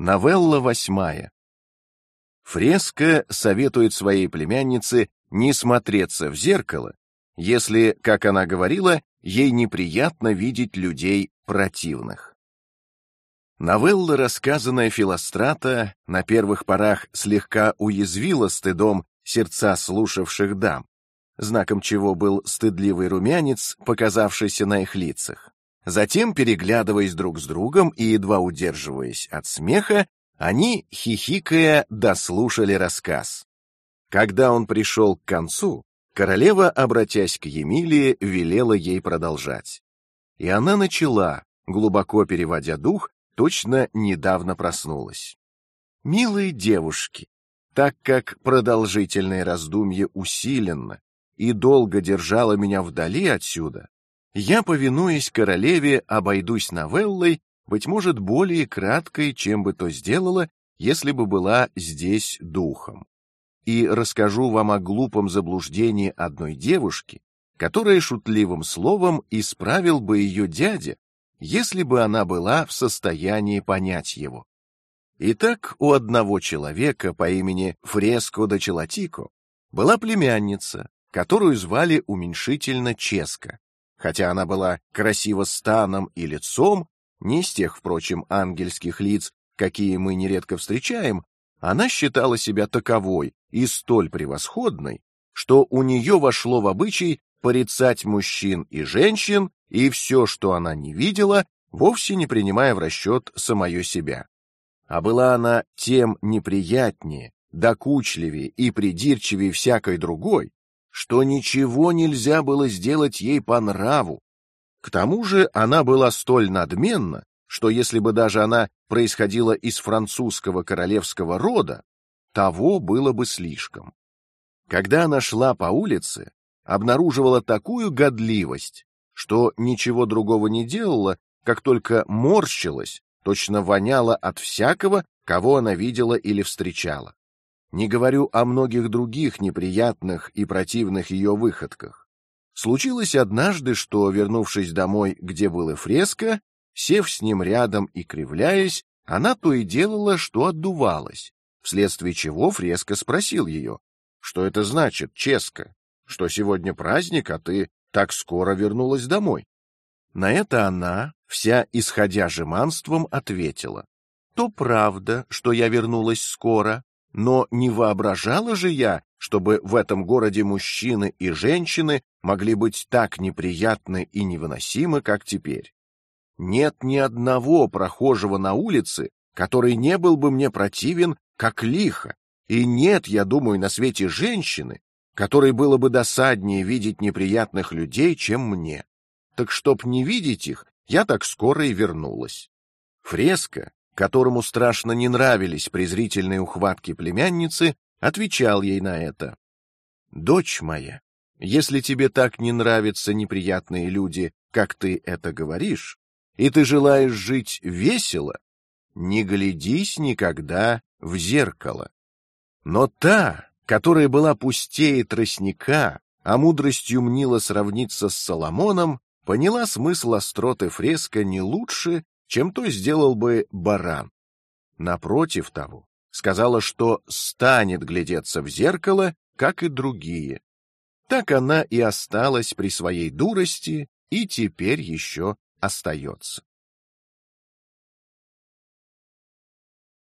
Новелла восьмая. Фреска советует своей племяннице не смотреться в зеркало, если, как она говорила, ей неприятно видеть людей противных. Новелла, рассказанная Филострата, на первых порах слегка уязвила стыдом сердца слушавших дам, знаком чего был стыдливый румянец, показавшийся на их лицах. Затем, переглядываясь друг с другом и едва удерживаясь от смеха, они, хихикая, дослушали рассказ. Когда он пришел к концу, королева, обратясь к Емилии, велела ей продолжать. И она начала, глубоко переводя дух, точно недавно проснулась. Милые девушки, так как продолжительное раздумье усиленно и долго держало меня вдали отсюда, я, повинуясь королеве, обойдусь новеллой, быть может, более краткой, чем бы то сделала, если бы была здесь духом, и расскажу вам о глупом заблуждении одной девушки, которая шутливым словом исправил бы ее дядя, если бы она была в состоянии понять его. Итак, у одного человека по имени Фреско да Челатико была племянница, которую звали уменьшительно Ческа хотя она была красива станом и лицом, не из тех, впрочем, ангельских лиц, какие мы нередко встречаем, она считала себя таковой и столь превосходной, что у нее вошло в обычай порицать мужчин и женщин и все, что она не видела, вовсе не принимая в расчет самое себя. А была она тем неприятнее, докучливее и придирчивее всякой другой, что ничего нельзя было сделать ей по нраву. К тому же она была столь надменна, что если бы даже она происходила из французского королевского рода, того было бы слишком. Когда она шла по улице, обнаруживала такую годливость, что ничего другого не делала, как только морщилась, точно воняла от всякого, кого она видела или встречала. Не говорю о многих других неприятных и противных ее выходках. Случилось однажды, что, вернувшись домой, где было фреска, сев с ним рядом и кривляясь, она то и делала, что отдувалась, вследствие чего фреска спросил ее, что это значит, Ческа, что сегодня праздник, а ты так скоро вернулась домой. На это она, вся исходя жеманством, ответила: то правда, что я вернулась скоро, но не воображала же я, чтобы в этом городе мужчины и женщины могли быть так неприятны и невыносимы, как теперь. Нет ни одного прохожего на улице, который не был бы мне противен, как лихо, и нет, я думаю, на свете женщины, которой было бы досаднее видеть неприятных людей, чем мне. Так чтоб не видеть их, я так скоро и вернулась. Фреска, которому страшно не нравились презрительные ухватки племянницы, отвечал ей на это: "Дочь моя, если тебе так не нравятся неприятные люди, как ты это говоришь, и ты желаешь жить весело, не глядись никогда в зеркало. Но та, которая была пустее тростника, а мудростью мнила сравниться с Соломоном, поняла смысл остроты фреска не лучше, чем то сделал бы баран. Напротив того, сказала, что станет глядеться в зеркало, как и другие. Так она и осталась при своей дурости и теперь еще остается.